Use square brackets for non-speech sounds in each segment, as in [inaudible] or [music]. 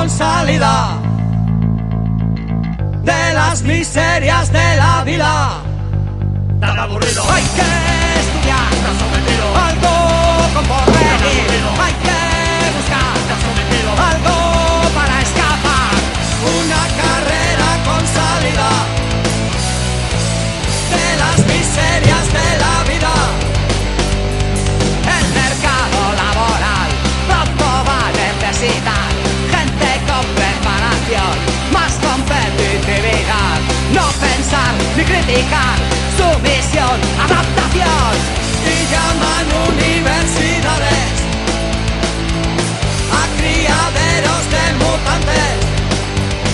con salida de las miserias de la vida. Tan aburrido. Pensar ni criticar, sumisión, adaptación. Y llaman universidades a criaderos de mutantes.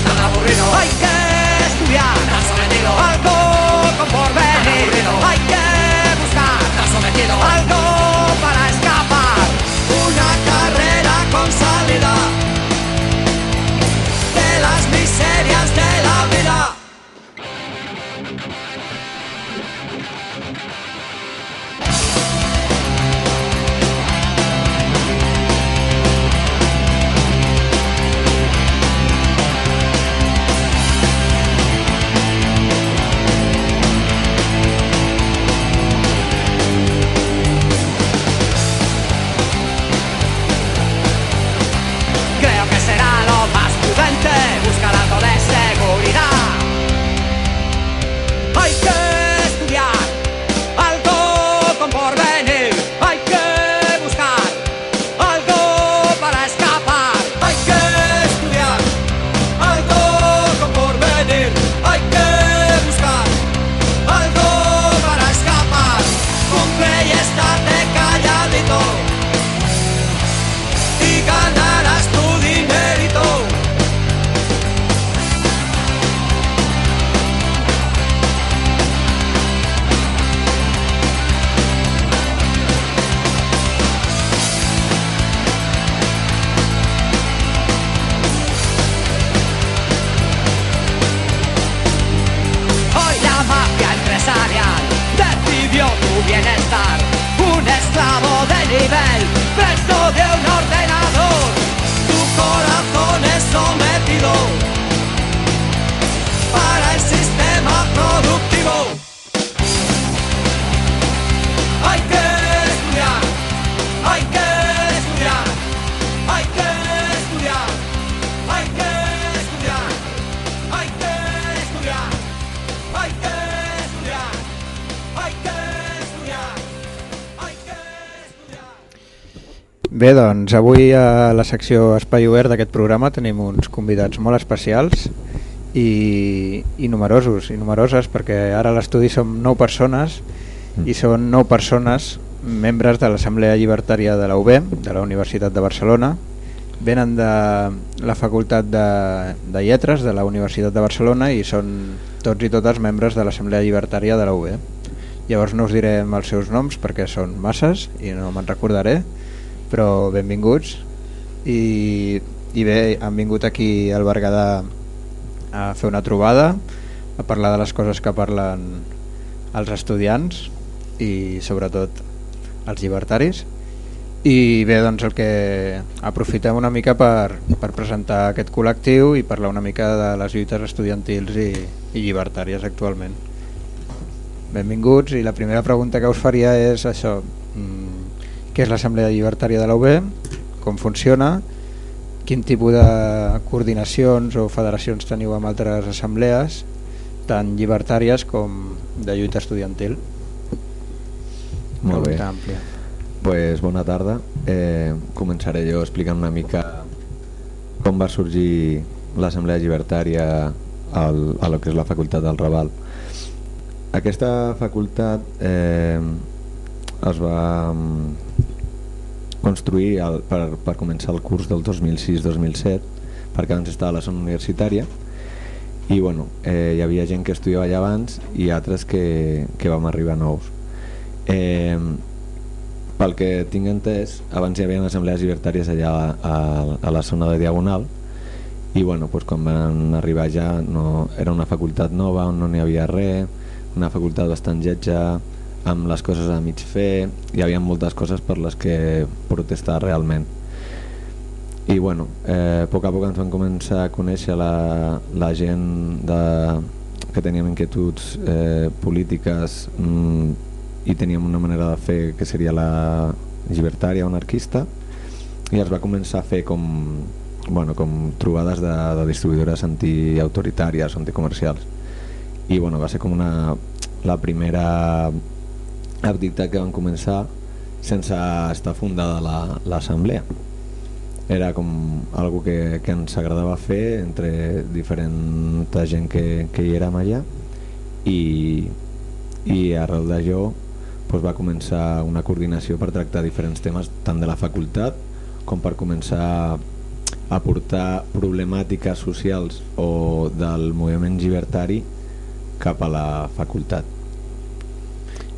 Tan aburrido. Hay que estudiar Tan sometido. algo con porvenir. aburrido. Avui a la secció Espai Obert d'aquest programa tenim uns convidats molt especials i, i numerosos i numeroses perquè ara a l'estudi som 9 persones i són 9 persones membres de l'Assemblea Llibertària de la UB, de la Universitat de Barcelona. Venen de la Facultat de, de Lletres de la Universitat de Barcelona i són tots i totes membres de l'Assemblea Llibertària de la UB llavors no us direm els seus noms perquè són masses i no me'n recordaré però benvinguts. I, i bé, han vingut aquí al Berguedà a fer una trobada a parlar de les coses que parlen els estudiants i sobretot els llibertaris. I bé, doncs el que aprofitem una mica per, per presentar aquest col·lectiu i parlar una mica de les lluites estudiantils i, i llibertàries actualment. Benvinguts i la primera pregunta que us faria és això. Mm, què és l'Assemblea Llibertària de la UB com funciona quin tipus de coordinacions o federacions teniu amb altres assemblees tant llibertàries com de lluita estudiantil Molt bé. Àmplia. Pues, bona tarda. Eh, començaré jo explicant una mica com va sorgir l'Assemblea Llibertària al, a lo que és la facultat del Raval. Aquesta facultat eh, es va mm, construir al, per, per començar el curs del 2006-2007 perquè abans estava a la zona universitària i bueno, eh, hi havia gent que estudiava allà abans i altres que, que vam arribar nous. Eh, pel que tinc entès, abans hi havia assemblees llibertàries allà a, a, a la zona de Diagonal i bueno, doncs quan van arribar ja no, era una facultat nova on no n'hi havia res, una facultat bastant lletja, amb les coses a mig fer, hi havia moltes coses per les que protestar realment. i bueno, eh, a poc a poc ens van començar a conèixer la, la gent de, que teníem inquietuds eh, polítiques mm, i teníem una manera de fer que seria la llibertària o anarquista i es va començar a fer com, bueno, com trobades de, de distribuïdores antiautoritàries anticomercials i bueno, va ser com una, la primera activitat que van començar sense estar fundada l'assemblea. La, Era com algo que, que ens agradava fer entre diferent gent que, que hi érem allà i, i arrel d'allò doncs va començar una coordinació per tractar diferents temes tant de la facultat com per començar a portar problemàtiques socials o del moviment llibertari cap a la facultat.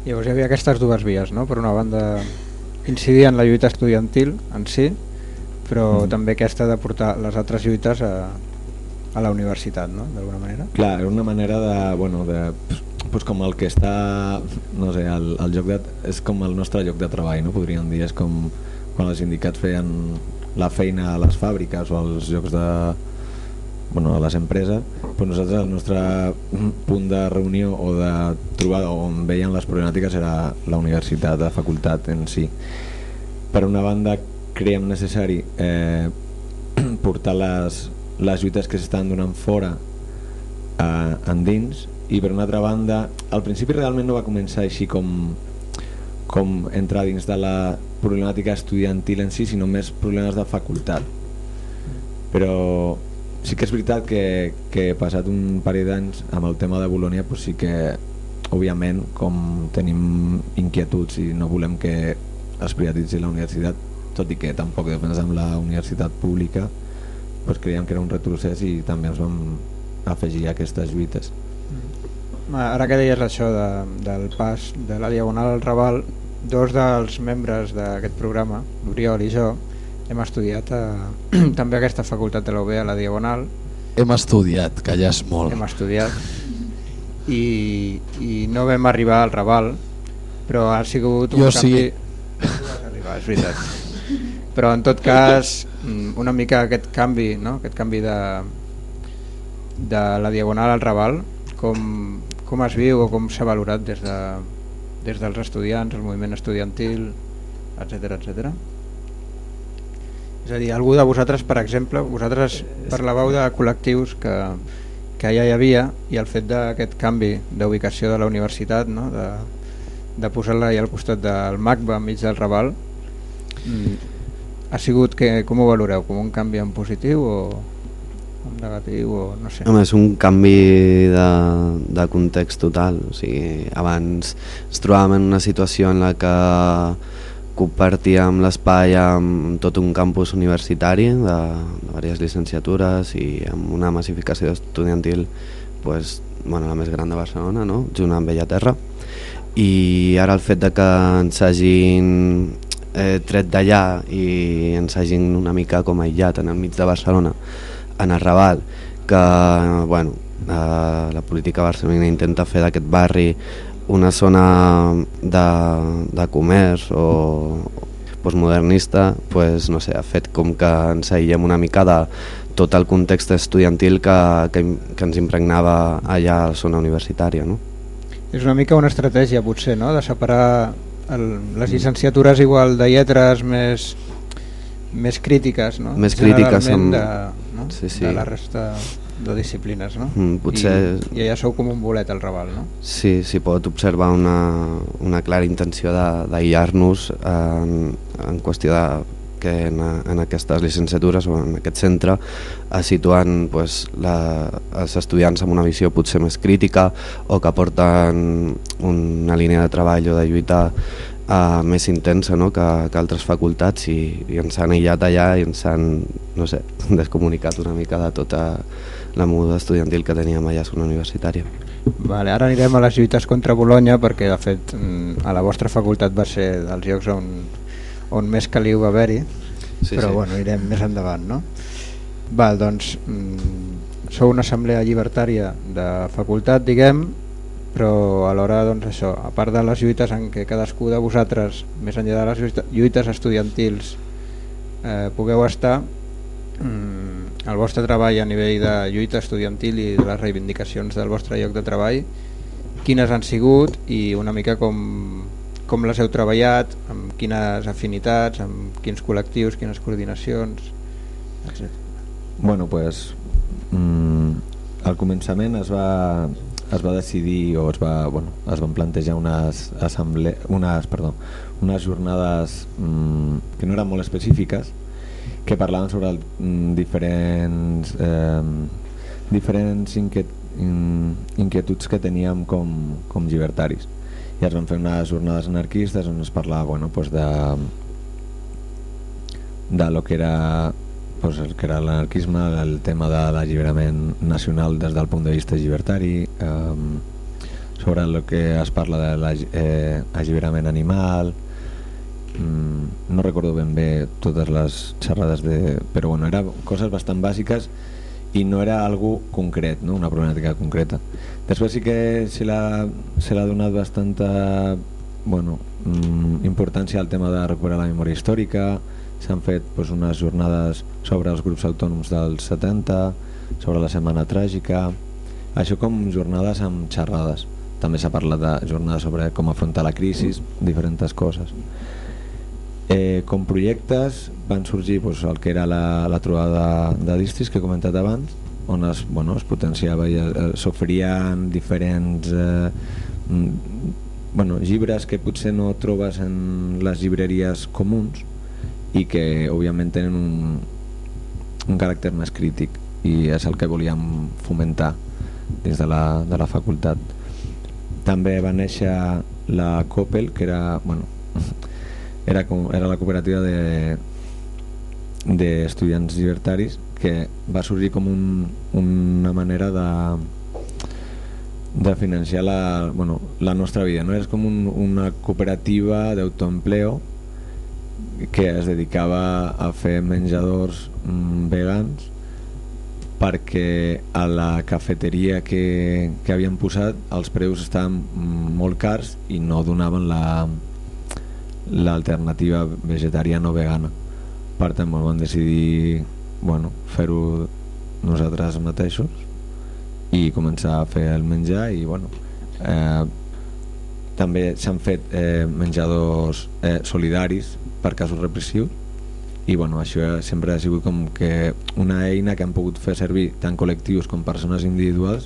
Llavors hi havia aquestes dues vies, no? per una banda incidir en la lluita estudiantil en si, però mm. també aquesta de portar les altres lluites a, a la universitat, no? d'alguna manera. Clar, era una manera de, bueno, de pues com el que està, no sé, el, el lloc de, és com el nostre lloc de treball, no? podríem dir, és com quan els sindicats feien la feina a les fàbriques o als llocs de, bueno, a les empreses, pues nosaltres el nostre punt de reunió o de trobada on veien les problemàtiques era la universitat, la facultat en si. Per una banda, creiem necessari eh, [clears throat] portar les, les lluites que s'estan donant fora eh, endins i per una altra banda, al principi realment no va començar així com, com entrar dins de la problemàtica estudiantil en si, sinó més problemes de facultat. Però sí que és veritat que, que passat un parell d'anys amb el tema de Bolònia pues sí que òbviament com tenim inquietuds i no volem que es privatitzi la universitat tot i que tampoc defensem la universitat pública pues creiem que era un retrocés i també ens vam afegir a aquestes lluites mm. Ara que deies això de, del pas de la Diagonal al Raval dos dels membres d'aquest programa, l'Oriol i jo hem estudiat a, [clears throat] també a aquesta facultat de l'UB a la Diagonal hem estudiat, que ja és molt hem estudiat i, i no vam arribar al Raval però ha sigut un jo canvi sí. arribar, és veritat però en tot cas mm, una mica aquest canvi no? aquest canvi de, de la Diagonal al Raval com, com es viu o com s'ha valorat des, de, des dels estudiants, el moviment estudiantil etc etc. És a dir, algú de vosaltres, per exemple, vosaltres parlàveu de col·lectius que, que ja hi havia i el fet d'aquest canvi d'ubicació de la universitat, no? de, de posar-la al costat del MACBA enmig del Raval, mm, ha sigut que, com ho valoreu? Com un canvi en positiu o en negatiu o no sé? Home, és un canvi de, de context total, o sigui, abans ens trobàvem en una situació en la que compartíem l'espai amb tot un campus universitari de, de diverses llicenciatures i amb una massificació estudiantil pues, bueno, la més gran de Barcelona, no? junt amb Bellaterra. I ara el fet de que ens hagin eh, tret d'allà i ens hagin una mica com aïllat en el mig de Barcelona, en el Raval, que bueno, eh, la política barcelonina intenta fer d'aquest barri una zona de, de comerç o postmodernista pues, no sé, ha fet com que ens aïllem una mica de tot el context estudiantil que, que, que ens impregnava allà a la zona universitària. No? És una mica una estratègia potser, no? de separar el, les llicenciatures igual de lletres més, més crítiques, no? més crítiques amb... de, no? sí, sí. de la resta de disciplines, no? Mm, potser... I, I ja sou com un bolet al Raval, no? Sí, s'hi pot observar una, una clara intenció d'aïllar-nos en, en qüestió de que en, en aquestes llicenciatures o en aquest centre es situen pues, la, els estudiants amb una visió potser més crítica o que porten una línia de treball o de lluita uh, més intensa no? que, que altres facultats i, i ens han aïllat allà i ens han no sé, [laughs] descomunicat una mica de tota la moda estudiantil que teníem allà a una universitària. Vale, ara anirem a les lluites contra Bologna perquè de fet mm, a la vostra facultat va ser dels llocs on, on més caliu va haver-hi sí, però sí. bueno, anirem més endavant no? Val, doncs mm, sou una assemblea llibertària de facultat diguem però alhora doncs això, a part de les lluites en què cadascú de vosaltres més enllà de les lluites estudiantils eh, pugueu estar mm, el vostre treball a nivell de lluita estudiantil i de les reivindicacions del vostre lloc de treball, quines han sigut i una mica com, com les heu treballat, amb quines afinitats, amb quins col·lectius, quines coordinacions, etc. Bueno, pues, mm, al començament es va, es va decidir o es, va, bueno, es van plantejar unes, assemble unes, perdó, unes jornades mm, que no eren molt específiques que parlaven sobre el, mm, diferents eh, diferents inquiet, mm, inquietuds que teníem com, com llibertaris. I es van fer unes jornades anarquistes on es parlava bueno, pues de de lo que era pues, el que era l'anarquisme, el tema de l'alliberament nacional des del punt de vista llibertari, eh, sobre el que es parla de l'alliberament eh, animal, mm, no recordo ben bé totes les xerrades, de, però bueno, eren coses bastant bàsiques i no era algo concret, no? una problemàtica concreta. Després sí que se l'ha donat bastanta bueno, mm, importància al tema de recuperar la memòria històrica, s'han fet doncs, unes jornades sobre els grups autònoms dels 70, sobre la Setmana Tràgica, això com jornades amb xerrades. També s'ha parlat de jornades sobre com afrontar la crisi, diferents coses. Eh, com projectes van sorgir doncs, el que era la, la trobada de distris que he comentat abans, on es, bueno, es potenciava i s'oferien diferents eh, mm, bueno, llibres que potser no trobes en les llibreries comuns i que òbviament tenen un, un caràcter més crític i és el que volíem fomentar des de la, de la facultat. També va néixer la COPEL que era, bueno, era, com, era la cooperativa de d'estudiants llibertaris que va sorgir com un, una manera de de financiar la, bueno, la nostra vida no? és com un, una cooperativa d'autoempleo que es dedicava a fer menjadors mm, vegans perquè a la cafeteria que, que havien posat els preus estaven molt cars i no donaven la l'alternativa vegetariana o vegana per tant vam decidir bueno, fer-ho nosaltres mateixos i començar a fer el menjar i bueno eh, també s'han fet eh, menjadors eh, solidaris per casos repressius i bueno, això sempre ha sigut com que una eina que han pogut fer servir tant col·lectius com persones individuals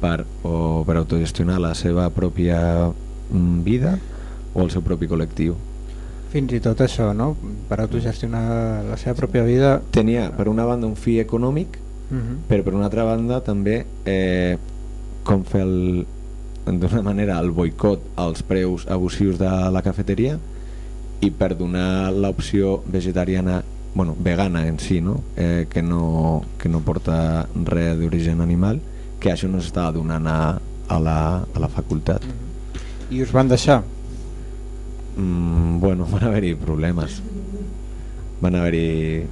per, o per autogestionar la seva pròpia mm, vida o el seu propi col·lectiu. Fins i tot això, no? Per autogestionar la seva pròpia vida... Tenia, per una banda, un fi econòmic, uh mhm. -huh. però per una altra banda també eh, com fer d'una manera el boicot als preus abusius de la cafeteria i per donar l'opció vegetariana bueno, vegana en si no? Eh, que no que no porta res d'origen animal que això no s'estava donant a, a, la, a la facultat -hmm. i us van deixar? Mm, bueno, [laughs] van haver-hi problemes van haver-hi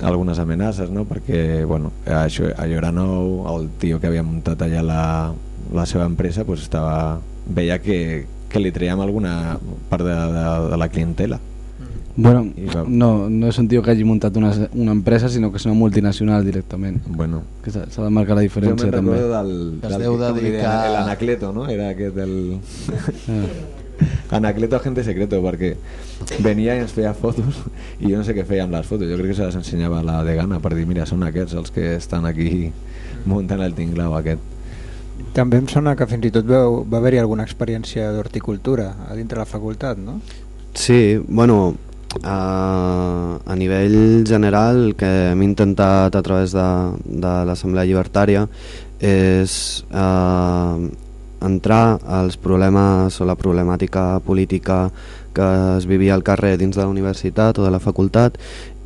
algunes amenaces no? perquè bueno, això, allò era nou el tio que havia muntat allà la, la seva empresa pues, estava, veia que, que li traiem alguna part de, de, de la clientela. Bueno, va... no, no és un tio que hagi muntat una, una empresa, sinó que és una multinacional directament. Bueno. Que s'ha de marcar la diferència també. Jo del, del, del que dedicar... l'anacleto, no? Era aquest el... Ah. [laughs] Anacleto agente secreto, perquè venia i ens feia fotos i jo no sé què feia amb les fotos. Jo crec que se les ensenyava la degana per dir, mira, són aquests els que estan aquí muntant el tinglau aquest. També em sona que fins i tot va, va haver-hi alguna experiència d'horticultura a dintre la facultat, no? Sí, bueno, a, a nivell general el que hem intentat a través de, de l'Assemblea Llibertària és eh, entrar als problemes o la problemàtica política que es vivia al carrer dins de la universitat o de la facultat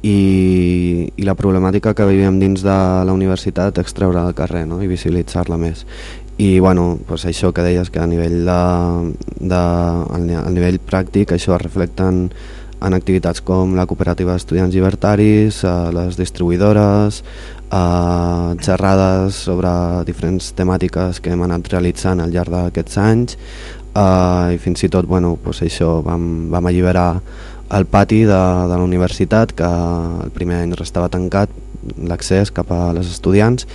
i, i la problemàtica que vivíem dins de la universitat extreure al carrer no? i visibilitzar-la més i bueno, pues això que deies que a nivell de, de, al nivell pràctic això es reflecta en, en activitats com la cooperativa d'estudiants llibertaris, eh, les distribuïdores, eh, xerrades sobre diferents temàtiques que hem anat realitzant al llarg d'aquests anys eh, i fins i tot bueno, pues això, vam, vam alliberar al pati de, de la universitat, que el primer any restava tancat l'accés cap a les estudiants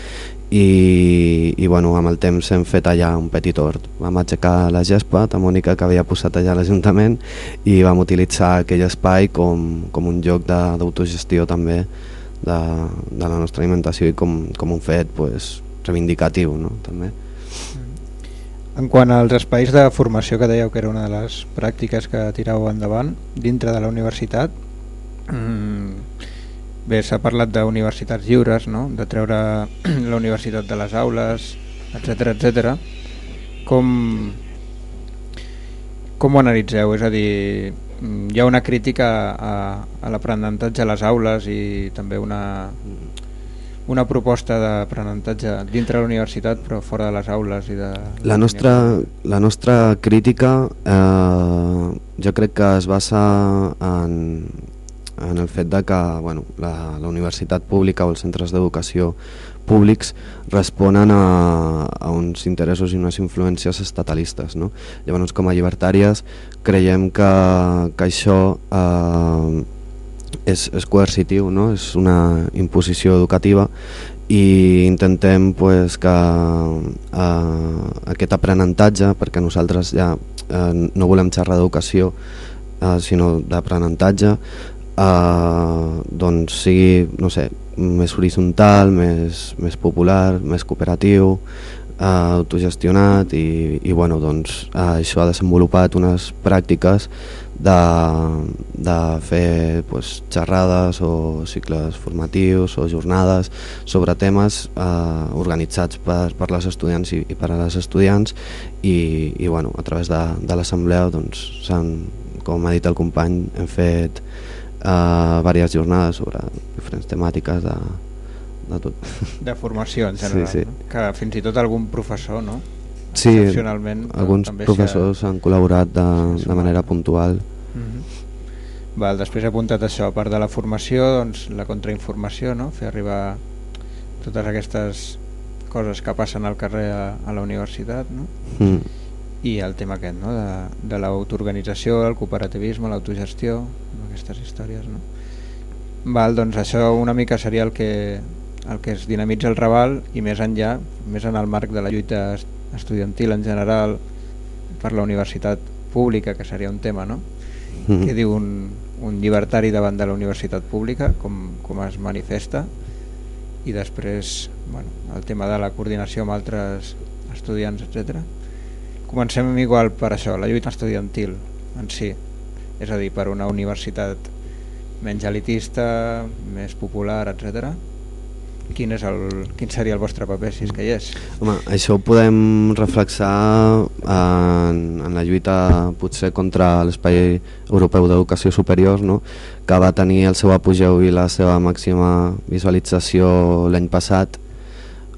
i, i bueno, amb el temps hem fet allà un petit hort. Vam aixecar la gespa, la Mònica que havia posat allà l'Ajuntament i vam utilitzar aquell espai com, com un lloc d'autogestió també de, de la nostra alimentació i com, com un fet pues, reivindicatiu no? també. En quant als espais de formació que dèieu que era una de les pràctiques que tirau endavant dintre de la universitat, mmm, Bé, s'ha parlat d'universitats lliures, no? de treure [clears throat] la universitat de les aules, etc etc. Com, com ho analitzeu? És a dir, hi ha una crítica a, a l'aprenentatge a les aules i també una, una proposta d'aprenentatge dintre de la universitat però fora de les aules i de la nostra, la nostra crítica eh, jo crec que es basa en, en el fet de que bueno, la, la universitat pública o els centres d'educació públics responen a, a uns interessos i unes influències estatalistes. No? Llavors, com a llibertàries, creiem que, que això eh, és, és coercitiu, no? és una imposició educativa i intentem pues, que eh, aquest aprenentatge, perquè nosaltres ja eh, no volem xerrar d'educació, eh, sinó d'aprenentatge, eh, doncs sigui no sé, més horitzontal, més, més popular, més cooperatiu, eh, autogestionat i, i bueno, doncs, eh, això ha desenvolupat unes pràctiques de, de fer pues, xerrades o cicles formatius o jornades sobre temes eh, organitzats per, per les estudiants i, i per a les estudiants i, i bueno, a través de, de l'assemblea doncs, com ha dit el company hem fet uh, diverses jornades sobre diferents temàtiques de, de tot. De formació en general, sí, sí. No? que fins i tot algun professor, no? Sí, alguns professors han col·laborat de, de manera puntual. Uh mhm. -huh. Val, després he apuntat això, a part de la formació, doncs, la contrainformació, no? fer arribar totes aquestes coses que passen al carrer a, a la universitat, no? Mm i el tema aquest, no? de, de l'autoorganització, el cooperativisme, l'autogestió, aquestes històries. No? Val, doncs això una mica seria el que, el que es dinamitza el Raval i més enllà, més en el marc de la lluita estudiantil en general per la universitat pública, que seria un tema, no? Mm -hmm. que diu un, un llibertari davant de la universitat pública, com, com es manifesta, i després bueno, el tema de la coordinació amb altres estudiants, etc. Comencem igual per això, la lluita estudiantil en si, és a dir, per una universitat menys elitista, més popular, etc. Quin, és el, quin seria el vostre paper, si és que hi és? Home, això ho podem reflexar en, en la lluita potser contra l'espai europeu d'educació superior, no? que va tenir el seu apogeu i la seva màxima visualització l'any passat,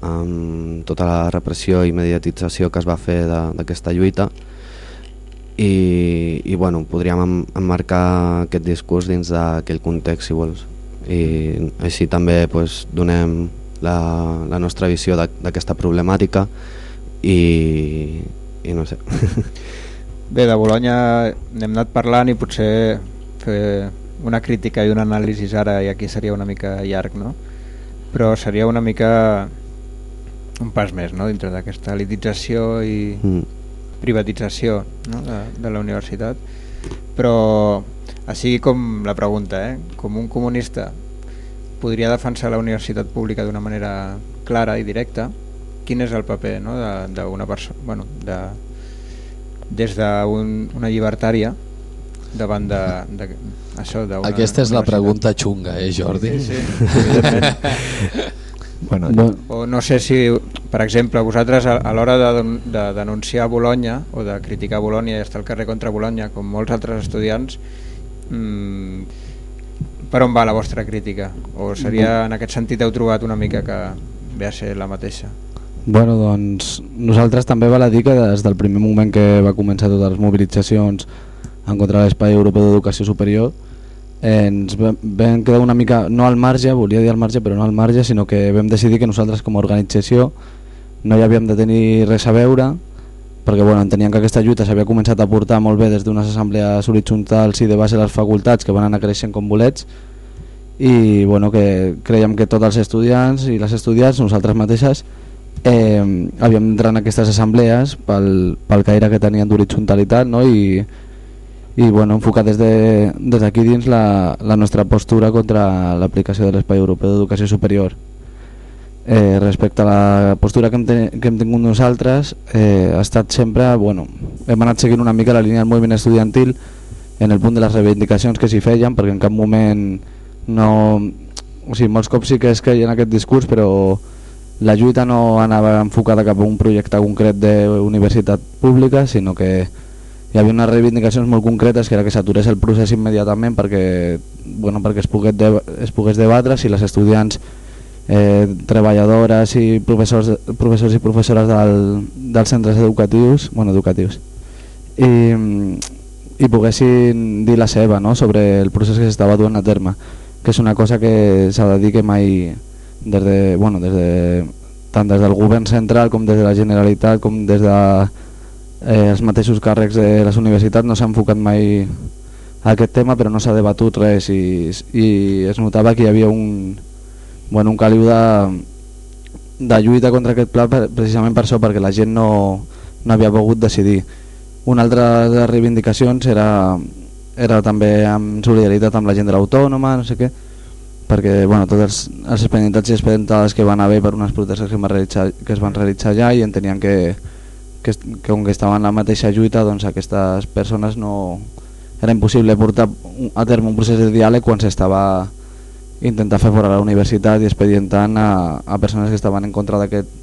amb tota la repressió i mediatització que es va fer d'aquesta lluita i, i bueno, podríem emmarcar aquest discurs dins d'aquell context si vols i així també pues, donem la, la nostra visió d'aquesta problemàtica i, i no sé [laughs] Bé, de Bologna n'hem anat parlant i potser fer una crítica i una anàlisi ara i aquí seria una mica llarg no? però seria una mica un pas més no? dintre d'aquesta elitització i mm. privatització no? de, de la universitat però així com la pregunta eh? com un comunista podria defensar la universitat pública d'una manera clara i directa quin és el paper no? d'una persona bueno, de, des d'una un, llibertària davant de, de això aquesta és la pregunta xunga eh Jordi? sí, sí, [laughs] Bueno, no. O no sé si, per exemple, vosaltres a, a l'hora de, de denunciar Bologna o de criticar Bologna i estar al carrer contra Bologna, com molts altres estudiants, mmm, per on va la vostra crítica? O seria, en aquest sentit, heu trobat una mica que ve a ser la mateixa? Bueno, doncs nosaltres també val a dir que des del primer moment que va començar totes les mobilitzacions en contra de l'espai europeu d'educació superior eh, ens vam quedar una mica, no al marge, volia dir al marge, però no al marge, sinó que vam decidir que nosaltres com a organització no hi havíem de tenir res a veure perquè bueno, entenien que aquesta lluita s'havia començat a portar molt bé des d'unes assemblees horitzontals i de base a les facultats que van anar creixent com bolets i bueno, que creiem que tots els estudiants i les estudiants, nosaltres mateixes, eh, havíem d'entrar en aquestes assemblees pel, pel caire que tenien d'horitzontalitat no? i, i bueno, enfocar des d'aquí de, dins la, la nostra postura contra l'aplicació de l'Espai Europeu d'Educació Superior. Eh, respecte a la postura que hem, ten que hem tingut nosaltres, eh, ha estat sempre, bueno, hem anat seguint una mica la línia del moviment estudiantil en el punt de les reivindicacions que s'hi feien, perquè en cap moment no... O sigui, molts cops sí que es creia en aquest discurs, però la lluita no anava enfocada cap a un projecte concret d'universitat pública, sinó que hi havia unes reivindicacions molt concretes que era que s'aturés el procés immediatament perquè, bueno, perquè es, pogués es pogués debatre si les estudiants eh, treballadores i professors, professors i professores del, dels centres educatius, bueno, educatius i, i poguessin dir la seva no? sobre el procés que s'estava duent a terme que és una cosa que s'ha de dir que mai des de, bueno, des de, tant des del govern central com des de la Generalitat com des de eh, els mateixos càrrecs de les universitats no s'ha enfocat mai a aquest tema però no s'ha debatut res i, i es notava que hi havia un, bueno, un caliu de, de lluita contra aquest pla precisament per això, perquè la gent no, no havia pogut decidir. Una altra de les reivindicacions era, era també amb solidaritat amb la gent de l'autònoma, no sé què, perquè bueno, tots els, els expedientats i expedientades que van haver per unes protestes que, realitzar, que es van realitzar allà i entenien que, que, que com que estaven en la mateixa lluita doncs aquestes persones no era impossible portar a terme un procés de diàleg quan s'estava intentar fer fora la universitat i expedientant a, a persones que estaven en contra d'aquest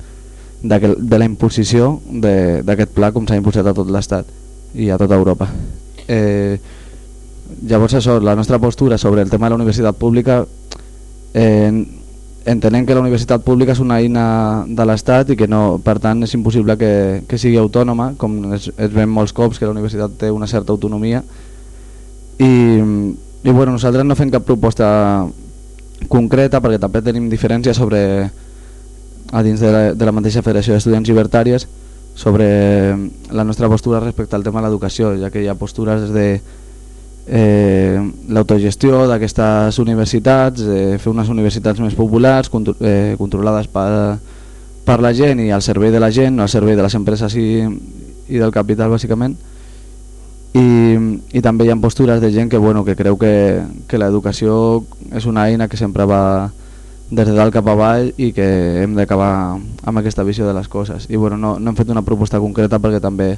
de la imposició d'aquest pla com s'ha imposat a tot l'Estat i a tota Europa. Eh, llavors això, la nostra postura sobre el tema de la universitat pública eh, entenem que la universitat pública és una eina de l'Estat i que no, per tant és impossible que, que sigui autònoma, com es, es ven molts cops que la universitat té una certa autonomia i, i bueno, nosaltres no fem cap proposta concreta perquè també tenim diferències sobre a dins de la, de la mateixa Federació d'Estudiants Llibertàries sobre la nostra postura respecte al tema de l'educació, ja que hi ha postures de eh, l'autogestió d'aquestes universitats, eh, fer unes universitats més populars, contro eh, controlades per, per la gent i al servei de la gent, no al servei de les empreses i, i del capital bàsicament, i, i també hi ha postures de gent que, bueno, que creu que, que l'educació és una eina que sempre va des de dalt cap avall i que hem d'acabar amb aquesta visió de les coses i bueno, no, no hem fet una proposta concreta perquè també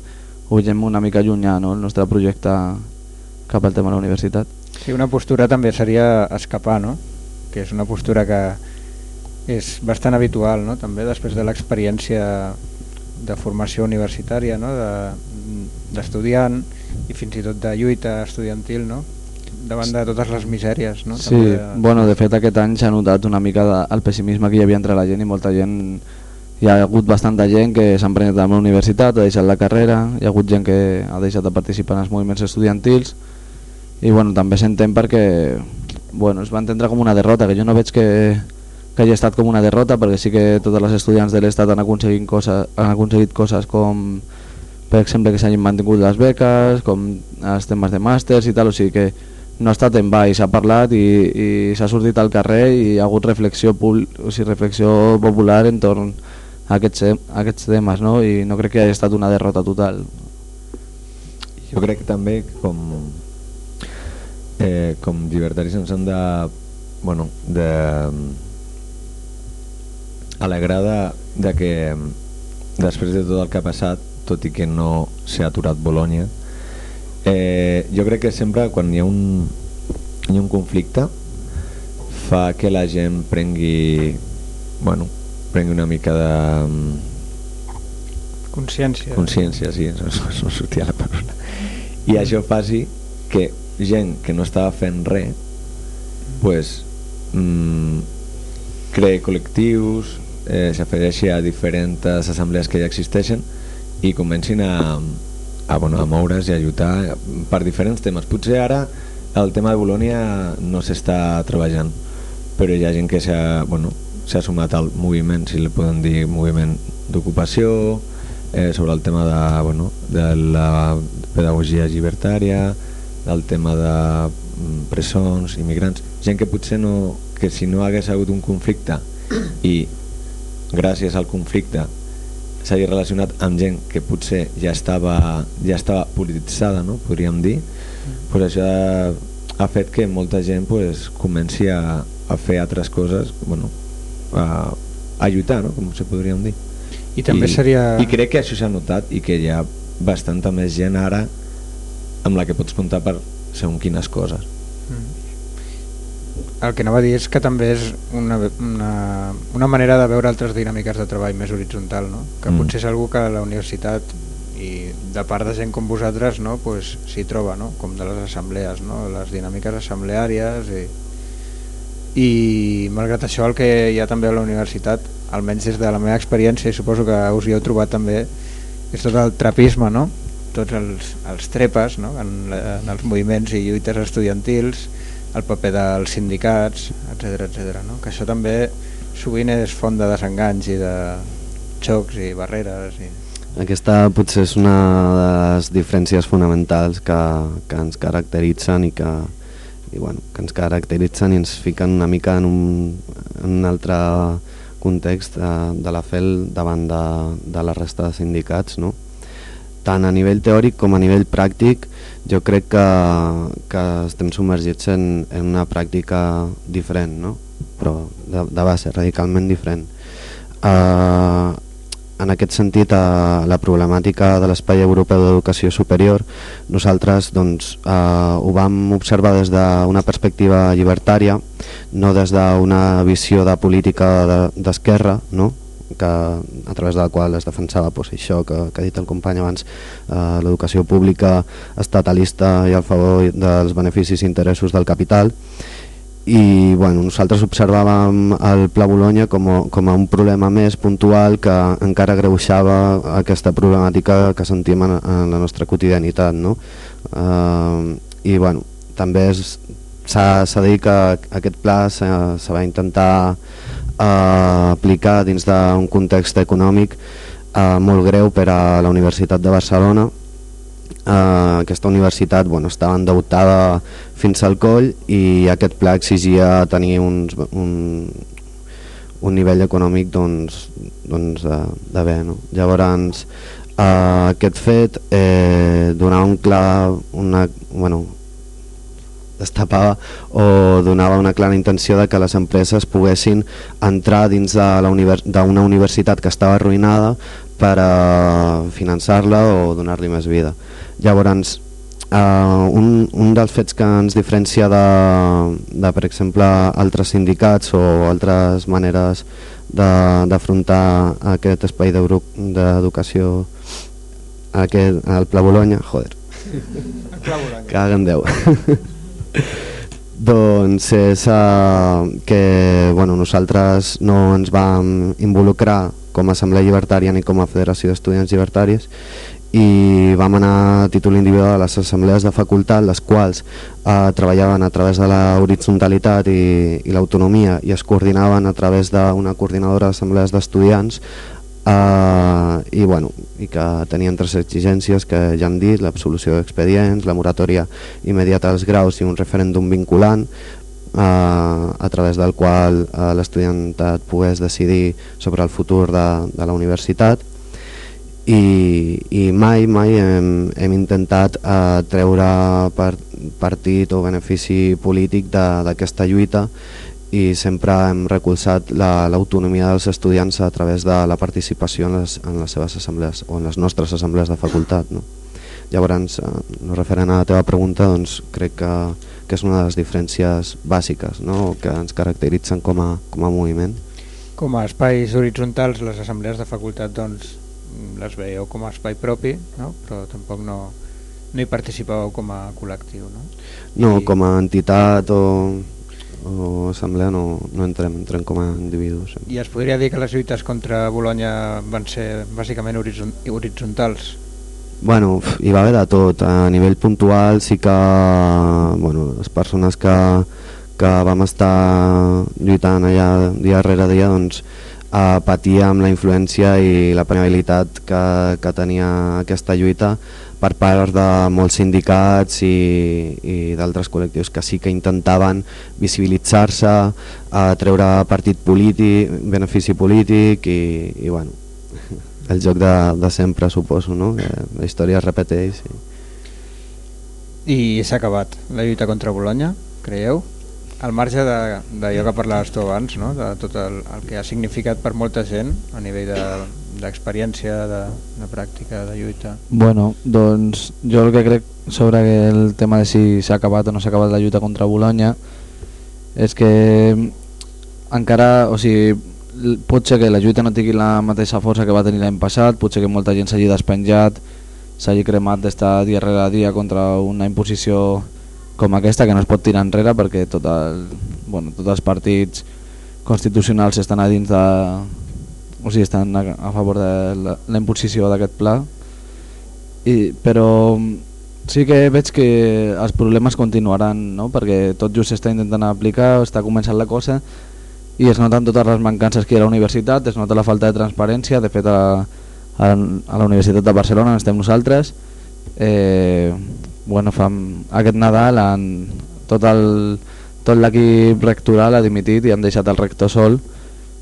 ho veiem una mica llunyà no? el nostre projecte cap al tema de la universitat Sí, una postura també seria escapar no? que és una postura que és bastant habitual no? també després de l'experiència de formació universitària no? d'estudiant de, i fins i tot de lluita estudiantil no? davant de totes les misèries no? sí, de... bueno, de fet aquest any s'ha notat una mica de, el pessimisme que hi havia entre la gent i molta gent hi ha hagut bastanta gent que s'ha emprenyat amb la universitat, ha deixat la carrera hi ha hagut gent que ha deixat de participar en els moviments estudiantils i bueno, també s'entén perquè bueno, es va entendre com una derrota que jo no veig que, que hagi estat com una derrota perquè sí que tots els estudiants de l'Estat han, aconseguit coses, han aconseguit coses com per exemple que s'hagin mantingut les beques, com els temes de màsters i tal, o sigui que no ha estat en va i s'ha parlat i, i s'ha sortit al carrer i hi ha hagut reflexió, o sigui, reflexió popular entorn a aquests, a aquests temes no? i no crec que hagi estat una derrota total. Jo crec que també com, eh, com llibertaris ens hem de, bueno, de alegrar de, de que després de tot el que ha passat tot i que no s'ha aturat Bologna eh, jo crec que sempre quan hi ha un, hi ha un conflicte fa que la gent prengui bueno, prengui una mica de consciència. consciència, sí, no, no sortia la paraula i això faci que gent que no estava fent res pues, mm, cree col·lectius eh, s'afegeixi a diferents assemblees que ja existeixen i comencin a, a, bueno, a moure's i a lluitar per diferents temes. Potser ara el tema de Bolònia no s'està treballant, però hi ha gent que s'ha bueno, sumat al moviment, si li poden dir moviment d'ocupació, eh, sobre el tema de, bueno, de la pedagogia llibertària, del tema de mm, presons, immigrants, gent que potser no, que si no hagués hagut un conflicte i gràcies al conflicte s'hagi relacionat amb gent que potser ja estava, ja estava polititzada, no? podríem dir, pues això ha fet que molta gent pues, comenci a, a fer altres coses, bueno, a, a lluitar, no? com se podríem dir. I també I, seria... I crec que això s'ha notat i que hi ha bastanta més gent ara amb la que pots comptar per segons quines coses. Mm. El que anava a dir és que també és una, una, una manera de veure altres dinàmiques de treball més horitzontal, no? que Mm. potser és algú que la universitat i de part de gent com vosaltres no, pues, s'hi troba, no? com de les assemblees, no? les dinàmiques assembleàries i, i malgrat això el que hi ha també a la universitat, almenys des de la meva experiència i suposo que us hi heu trobat també, és tot el trapisme, no? tots els, els trepes no? en, la, en els moviments i lluites estudiantils, el paper dels sindicats, etc etc. no? que això també sovint és font de desenganys i de xocs i barreres i... Aquesta potser és una de les diferències fonamentals que, que ens caracteritzen i que, i bueno, que ens caracteritzen i ens fiquen una mica en un, en un altre context de, de la FEL davant de, de la resta de sindicats. No? Tant a nivell teòric com a nivell pràctic jo crec que, que estem submergits en, en una pràctica diferent, no? però de, de base radicalment diferent. Uh, en aquest sentit, a la problemàtica de l'Espai Europeu d'Educació Superior, nosaltres doncs, eh, ho vam observar des d'una perspectiva llibertària, no des d'una visió de política d'esquerra, de, no? Que, a través de la qual es defensava pues, això que, que ha dit el company abans, eh, l'educació pública estatalista i al favor dels beneficis i interessos del capital, i bueno, nosaltres observàvem el Pla Bologna com a, com a un problema més puntual que encara greuixava aquesta problemàtica que sentim en, en la nostra quotidianitat no? uh, i bueno, també s'ha de dir que aquest pla se, se va intentar uh, aplicar dins d'un context econòmic uh, molt greu per a la Universitat de Barcelona Uh, aquesta universitat bueno, estava endeutada fins al coll i aquest pla exigia tenir uns, un, un nivell econòmic doncs, doncs de, de bé no? llavors uh, aquest fet eh, donava un clar una, bueno, destapava o donava una clara intenció de que les empreses poguessin entrar dins d'una univers universitat que estava arruïnada per a finançar-la o donar-li més vida. Llavors, uh, un, un dels fets que ens diferencia de, de per exemple, altres sindicats o altres maneres d'afrontar aquest espai d'educació aquest, el Pla Bologna, joder, caguen Déu. [laughs] doncs és uh, que bueno, nosaltres no ens vam involucrar com a Assemblea Llibertària ni com a Federació d'Estudiants Llibertaris i vam anar a títol individual a les assemblees de facultat, les quals eh, treballaven a través de la horitzonalitat i, i l'autonomia i es coordinaven a través d'una coordinadora d'assemblees d'estudiants eh, i, bueno, i que tenien tres exigències que ja han dit, l'absolució d'expedients, la moratòria immediata dels graus i un referèndum vinculant eh, a través del qual eh, l'estudiantat pogués decidir sobre el futur de, de la universitat. I, i mai mai hem, hem intentat eh, treure per, partit o benefici polític d'aquesta lluita i sempre hem recolzat l'autonomia la, dels estudiants a través de la participació en les, en les seves assemblees o en les nostres assemblees de facultat no? llavors, eh, no referent a la teva pregunta doncs crec que, que és una de les diferències bàsiques no? que ens caracteritzen com a, com a moviment Com a espais horitzontals les assemblees de facultat doncs les veieu com a espai propi, no? però tampoc no, no hi participeu com a col·lectiu. No, no I... com a entitat o, o assemblea no, no entrem, entrem com a individus. I es podria dir que les lluites contra Bologna van ser bàsicament horitzontals? Bueno, hi va haver de tot. A nivell puntual sí que bueno, les persones que, que vam estar lluitant allà dia rere dia doncs, eh, patia amb la influència i la permeabilitat que, que tenia aquesta lluita per part de molts sindicats i, i d'altres col·lectius que sí que intentaven visibilitzar-se, a treure partit polític, benefici polític i, i bueno, [laughs] el joc de, de sempre suposo, no? que la història es repeteix. I... I s'ha acabat la lluita contra Bologna, creieu? Al marge d'allò que parlaves tu abans, no? de tot el, el que ha significat per molta gent a nivell d'experiència, de, de, pràctica, de lluita. Bueno, doncs jo el que crec sobre el tema de si s'ha acabat o no s'ha acabat la lluita contra Bologna és que encara, o sigui, pot ser que la lluita no tingui la mateixa força que va tenir l'any passat, potser que molta gent s'hagi despenjat, s'hagi cremat d'estar dia rere dia contra una imposició com aquesta que no es pot tirar enrere perquè tot el, bueno, tots els partits constitucionals estan a dins de o sigui, estan a, a favor de la, la imposició d'aquest pla. I, però sí que veig que els problemes continuaran no? perquè tot just s'està intentant aplicar està començant la cosa i es noten totes les mancances que hi ha a la universitat es nota la falta de transparència. De fet a, a, a la Universitat de Barcelona on estem nosaltres eh, bueno, fa, aquest Nadal han, tot tot l'equip rectoral ha dimitit i han deixat el rector sol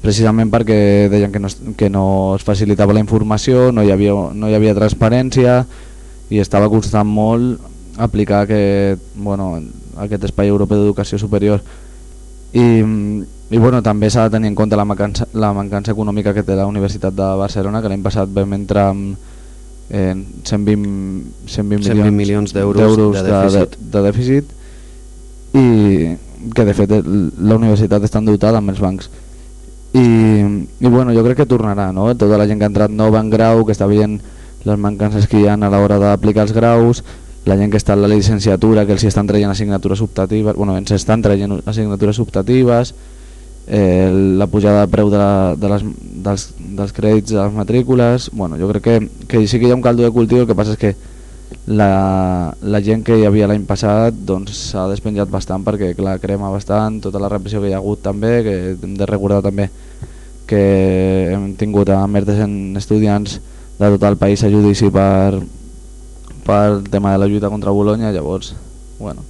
precisament perquè deien que no, que no es facilitava la informació, no hi havia, no hi havia transparència i estava costant molt aplicar aquest, bueno, aquest espai europeu d'educació superior i, i bueno, també s'ha de tenir en compte la mancança, la mancança econòmica que té la Universitat de Barcelona, que l'any passat vam entrar amb eh, 120, 120, 120 milions d'euros de, de, dèficit. De, de dèficit i que de fet la universitat està dotada amb els bancs i, i bueno, jo crec que tornarà no? tota la gent que ha entrat nova en grau que està veient les mancances que hi ha a l'hora d'aplicar els graus la gent que està en la licenciatura que els estan traient assignatures optatives bueno, ens estan traient assignatures optatives eh, la pujada de preu de la, de les, dels, dels crèdits de les matrícules bueno, jo crec que, que sí que hi ha un caldo de cultiu el que passa és que la, la gent que hi havia l'any passat doncs s'ha despenjat bastant perquè clar, crema bastant tota la repressió que hi ha hagut també que hem de recordar també que hem tingut a més de 100 estudiants de tot el país a judici per, per tema de la lluita contra Bologna llavors bueno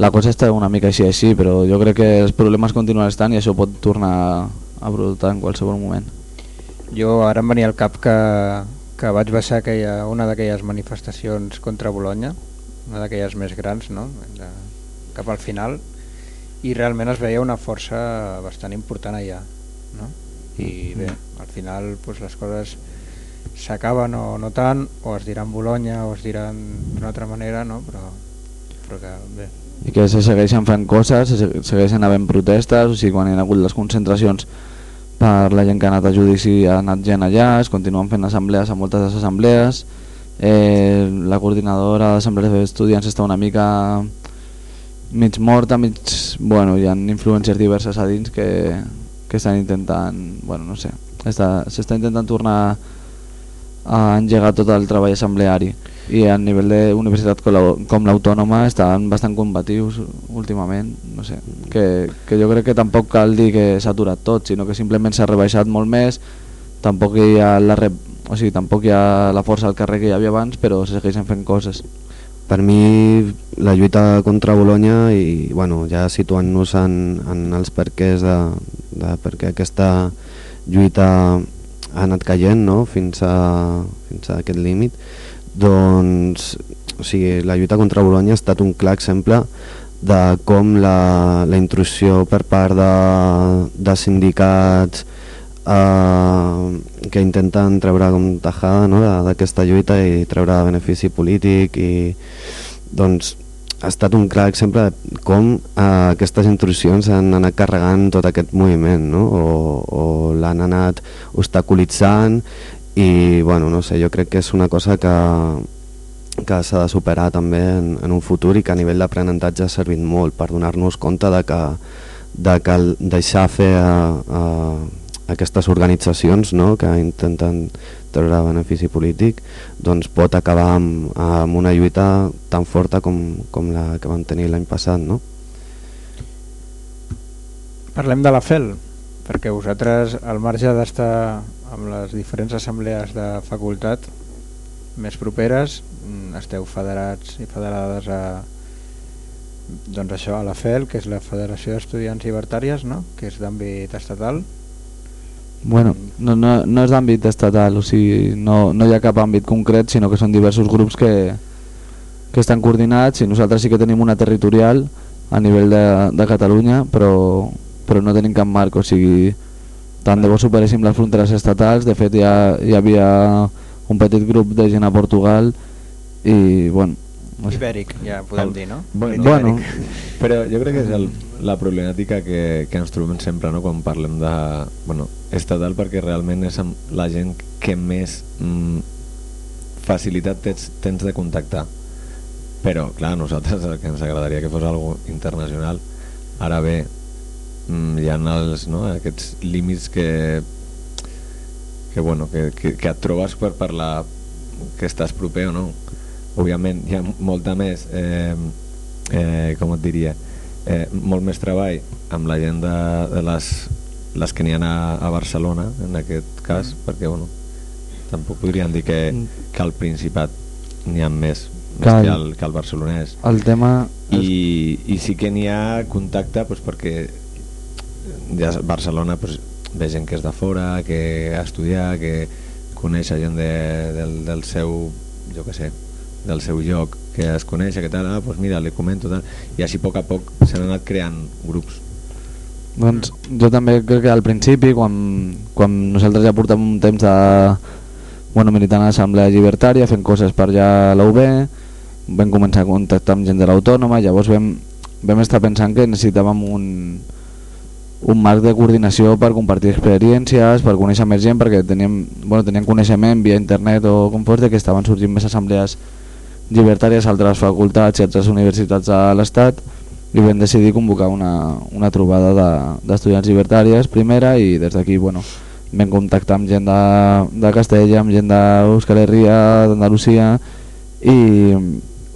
la cosa està una mica així així, però jo crec que els problemes continuen estant i això pot tornar a brotar en qualsevol moment. Jo ara em venia al cap que, que vaig baixar aquella, una d'aquelles manifestacions contra Bologna, una d'aquelles més grans, no? de, cap al final, i realment es veia una força bastant important allà. No? I bé, al final pues, les coses s'acaben o no tant, o es diran Bologna o es diran d'una altra manera, no? però, però que bé, i que se segueixen fent coses, se segueixen havent protestes, o sigui, quan hi ha hagut les concentracions per la gent que ha anat a judici ha anat gent allà, es continuen fent assemblees a moltes de les assemblees, eh, la coordinadora d'assemblees d'estudiants està una mica mig morta, mig... Bueno, hi ha influències diverses a dins que, que estan intentant, bueno, no sé, s'està intentant tornar a engegar tot el treball assembleari i a nivell d'universitat com l'autònoma estan bastant combatius últimament, no sé, que, que jo crec que tampoc cal dir que s'ha aturat tot, sinó que simplement s'ha rebaixat molt més, tampoc hi ha la rep, o sigui, tampoc hi ha la força al carrer que hi havia abans, però se segueixen fent coses. Per mi la lluita contra Bologna i bueno, ja situant-nos en, en els perquès de, de per què aquesta lluita ha anat caient no? fins, a, fins a aquest límit doncs o sigui, la lluita contra Bologna ha estat un clar exemple de com la, la intrusió per part de, de sindicats eh, que intenten treure com tajada no, d'aquesta lluita i treure benefici polític i doncs ha estat un clar exemple de com eh, aquestes intrusions han anat carregant tot aquest moviment no? o, o l'han anat obstaculitzant i bueno, no sé, jo crec que és una cosa que, que s'ha de superar també en, en un futur i que a nivell d'aprenentatge ha servit molt per donar-nos compte de que, de que deixar fer a, a aquestes organitzacions no, que intenten treure benefici polític doncs pot acabar amb, amb una lluita tan forta com, com la que van tenir l'any passat no? Parlem de la FEL perquè vosaltres, al marge d'estar amb les diferents assemblees de facultat més properes, mm, esteu federats i federades a, doncs això, a la FEL, que és la Federació d'Estudiants Llibertàries, no? que és d'àmbit estatal. Bueno, no, no, no és d'àmbit estatal, o sigui, no, no hi ha cap àmbit concret, sinó que són diversos grups que, que estan coordinats i nosaltres sí que tenim una territorial a nivell de, de Catalunya, però, però no tenim cap marc, o sigui, tant de bo superéssim les fronteres estatals, de fet ja hi havia un petit grup de gent a Portugal i bueno, no sé. Ibèric, ja podem dir, no? Bueno, bueno però jo crec que és el, la problemàtica que, que ens trobem sempre no? quan parlem de bueno, estatal perquè realment és la gent que més mm, facilitat tens, tens de contactar però clar, nosaltres el que ens agradaria que fos algo internacional ara bé hi ha els, no, aquests límits que que, bueno, que, que, que et trobes per, la que estàs proper o no òbviament hi ha molta més eh, eh, com et diria eh, molt més treball amb la gent de, de les, les que n'hi ha a, a Barcelona en aquest cas mm. perquè bueno, tampoc podríem dir que, mm. que al Principat n'hi ha més, més que, el, que el barcelonès el tema i, i sí que n'hi ha contacte pues, perquè ja Barcelona pues, ve gent que és de fora que ha estudiat que coneix gent de, del, del seu jo que sé del seu lloc que es coneix, que tal, ah, pues mira, li comento tal, i així a poc a poc s'han anat creant grups. Doncs jo també crec que al principi quan, quan nosaltres ja portem un temps de bueno, militant a l'Assemblea Llibertària fent coses per allà a la UB vam començar a contactar amb gent de l'Autònoma llavors vam, vam estar pensant que necessitàvem un, un marc de coordinació per compartir experiències, per conèixer més gent perquè teníem, bueno, teníem coneixement via internet o com fos que estaven sorgint més assemblees llibertàries a altres facultats i altres universitats de l'Estat i vam decidir convocar una, una trobada d'estudiants de, llibertàries primera i des d'aquí bueno, vam contactar amb gent de, de Castella, amb gent d'Euskal Herria, d'Andalusia i,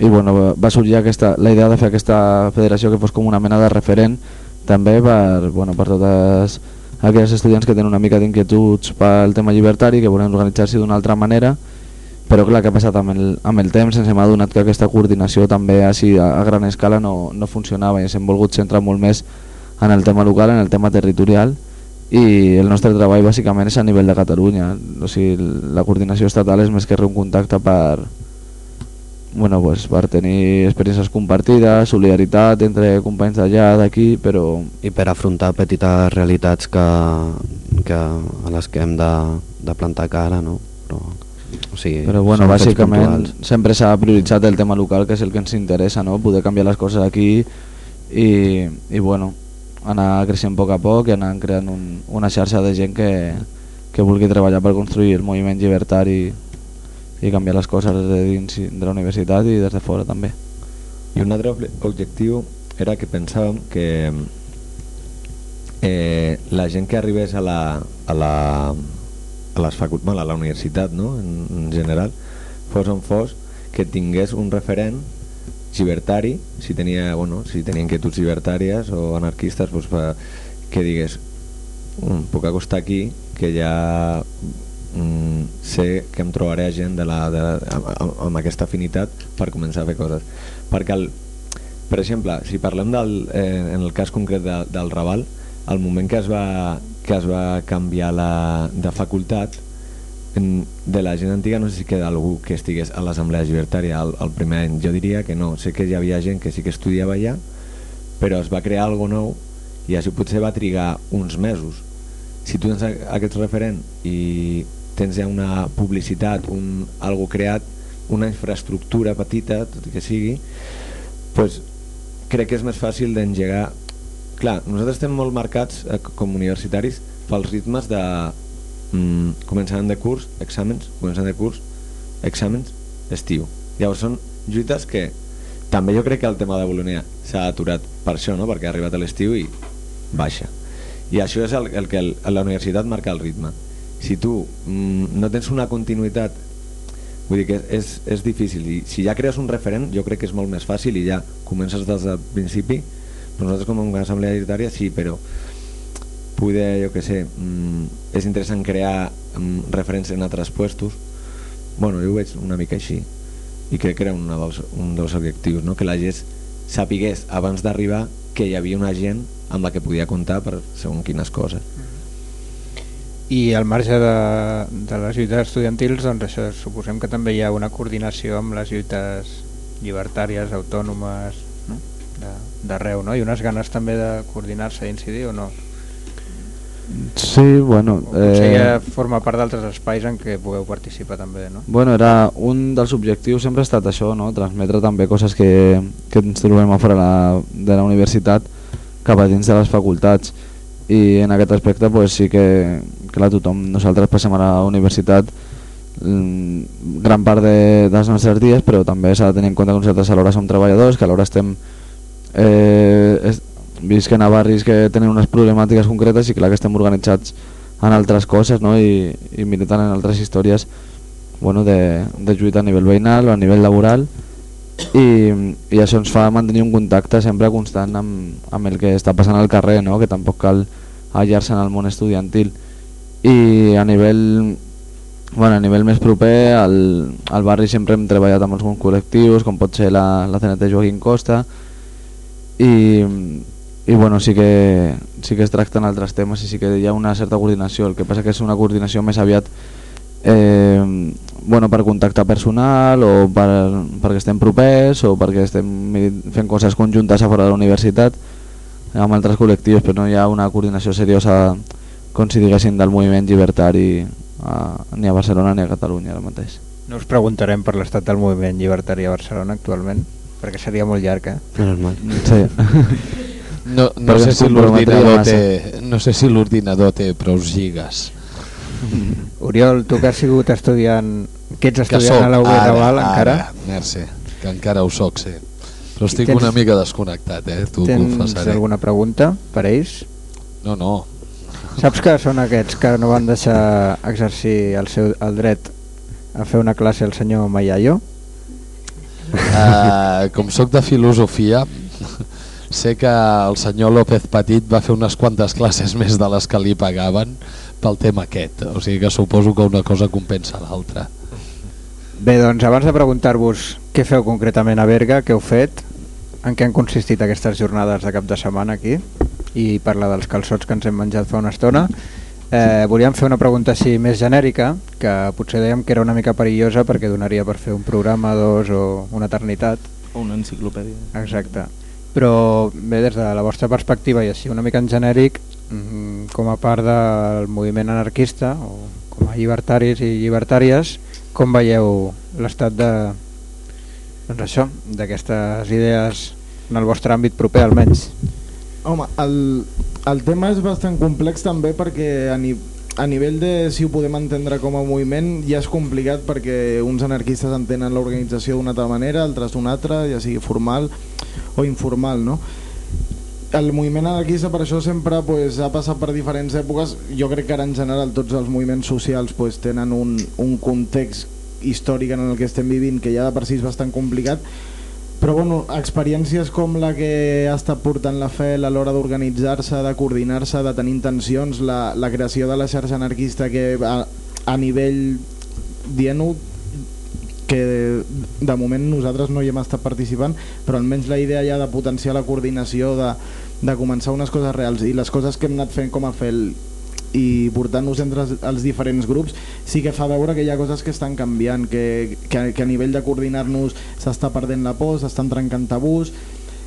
i bueno, va sorgir aquesta, la idea de fer aquesta federació que fos com una mena de referent també per, bueno, per totes aquells estudiants que tenen una mica d'inquietuds pel tema llibertari, que volen organitzar-s'hi d'una altra manera però clar, que ha passat amb el, amb el temps? Ens hem adonat que aquesta coordinació també així a, a gran escala no, no funcionava i ens hem volgut centrar molt més en el tema local, en el tema territorial i el nostre treball bàsicament és a nivell de Catalunya. O sigui, la coordinació estatal és més que res un contacte per, bueno, pues, per tenir experiències compartides, solidaritat entre companys d'allà, d'aquí, però... I per afrontar petites realitats que, que a les que hem de, de plantar cara, no? Però o sigui, però bueno, bàsicament sempre s'ha prioritzat el tema local que és el que ens interessa, no? poder canviar les coses aquí i, i bueno, anar creixent a poc a poc i anar creant un, una xarxa de gent que, que vulgui treballar per construir el moviment llibertari i canviar les coses des de dins de la universitat i des de fora també. I un altre objectiu era que pensàvem que eh, la gent que arribés a la, a la a, les facut bueno, a la universitat no? en, en general fos on fos que tingués un referent llibertari si tenia, bueno, si tenia inquietuds llibertàries o anarquistes doncs, que digués um, puc acostar aquí que ja um, sé que em trobaré gent de la, de, amb, amb aquesta afinitat per començar a fer coses. Perquè el, per exemple si parlem del, eh, en el cas concret de, del Raval al moment que es va, que es va canviar la, de facultat de la gent antiga no sé si queda algú que estigués a l'Assemblea Llibertària al, al primer any, jo diria que no. Sé que hi havia gent que sí que estudiava allà però es va crear algo nou i això potser va trigar uns mesos. Si tu tens aquest referent i tens ja una publicitat un, algo creat una infraestructura petita, tot i que sigui pues, crec que és més fàcil d'engegar clar, nosaltres estem molt marcats eh, com universitaris pels ritmes de mm, començament de curs, exàmens, començament de curs, exàmens, estiu. Llavors són lluites que també jo crec que el tema de Bolonia s'ha aturat per això, no? perquè ha arribat a l'estiu i baixa. I això és el, el que el, la universitat marca el ritme. Si tu mm, no tens una continuïtat, vull dir que és, és difícil, i si ja crees un referent jo crec que és molt més fàcil i ja comences des del principi, nosaltres com a assemblea identitària sí, però poder, jo que sé, mm, és interessant crear mm, referències en altres puestos. Bueno, jo ho veig una mica així i crec que era una dels, un dels objectius, no? que la gent sapigués abans d'arribar que hi havia una gent amb la que podia comptar per segons quines coses. I al marge de, de les lluites estudiantils, doncs això suposem que també hi ha una coordinació amb les lluites llibertàries, autònomes, no? d'arreu, no? I unes ganes també de coordinar-se i incidir o no? Sí, bueno... O potser eh, ja forma part d'altres espais en què pugueu participar també, no? Bueno, era un dels objectius sempre ha estat això, no? transmetre també coses que, que ens trobem a fora la, de la universitat cap a dins de les facultats i en aquest aspecte pues, sí que clar, tothom, nosaltres passem a la universitat mm, gran part de, dels nostres dies però també s'ha de tenir en compte que nosaltres alhora som treballadors que alhora estem eh, es, visquen a barris que tenen unes problemàtiques concretes i clar que estem organitzats en altres coses no? I, i militant en altres històries bueno, de, de lluita a nivell veïnal o a nivell laboral i, i això ens fa mantenir un contacte sempre constant amb, amb el que està passant al carrer, no? que tampoc cal aïllar-se en el món estudiantil i a nivell bueno, a nivell més proper al, al barri sempre hem treballat amb alguns col·lectius com pot ser la, la CNT Joaquim Costa i, i bueno, sí que, sí que es tracten altres temes i sí que hi ha una certa coordinació. El que passa que és una coordinació més aviat eh, bueno, per contacte personal o per, perquè estem propers o perquè estem fent coses conjuntes a fora de la universitat amb altres col·lectius però no hi ha una coordinació seriosa com si diguessin del moviment llibertari a, ni a Barcelona ni a Catalunya ara mateix No us preguntarem per l'estat del moviment llibertari a Barcelona actualment perquè seria molt llarg eh? Normal. sí. [laughs] No, no, sé si té, no sé si l'ordinador té prou gigas. [laughs] Oriol, tu que has sigut estudiant que ets Que estudiant soc, a la UB de Val encara Ara, merci, que encara ho soc, sí. Però estic tens- una mica desconnectat, eh? T'ho tens confessaré. alguna pregunta per ells? No, no. Saps que són aquests que no van deixar exercir el seu el dret a fer una classe al senyor Mayayo? Uh, [laughs] com sóc de filosofia, sé que el senyor López Petit va fer unes quantes classes més de les que li pagaven pel tema aquest. O sigui que suposo que una cosa compensa l'altra. Bé, doncs abans de preguntar-vos què feu concretament a Berga, què heu fet, en què han consistit aquestes jornades de cap de setmana aquí i parlar dels calçots que ens hem menjat fa una estona, eh, volíem fer una pregunta així més genèrica, que potser dèiem que era una mica perillosa perquè donaria per fer un programa, dos o una eternitat. O una enciclopèdia. Exacte. Però bé, des de la vostra perspectiva i així una mica en genèric, mm, com a part del moviment anarquista o com a llibertaris i llibertàries, com veieu l'estat de doncs això, d'aquestes idees en el vostre àmbit proper almenys? Home, el, el tema és bastant complex també perquè a, ni, a nivell de si ho podem entendre com a moviment ja és complicat perquè uns anarquistes entenen l'organització d'una altra manera, altres d'una altra, ja sigui formal o informal, no? El moviment anarquista per això sempre pues, ha passat per diferents èpoques. Jo crec que ara en general tots els moviments socials pues, tenen un, un context històric en el que estem vivint que ja de per si és bastant complicat però bueno, experiències com la que ha estat portant la FEL a l'hora d'organitzar-se, de coordinar-se, de tenir intencions, la, la creació de la xarxa anarquista que a, a nivell, dient-ho, que de moment nosaltres no hi hem estat participant, però almenys la idea ja de potenciar la coordinació, de, de començar unes coses reals i les coses que hem anat fent com a FEL i portant-nos entre els, diferents grups sí que fa veure que hi ha coses que estan canviant que, que, que a nivell de coordinar-nos s'està perdent la por, s'estan trencant tabús.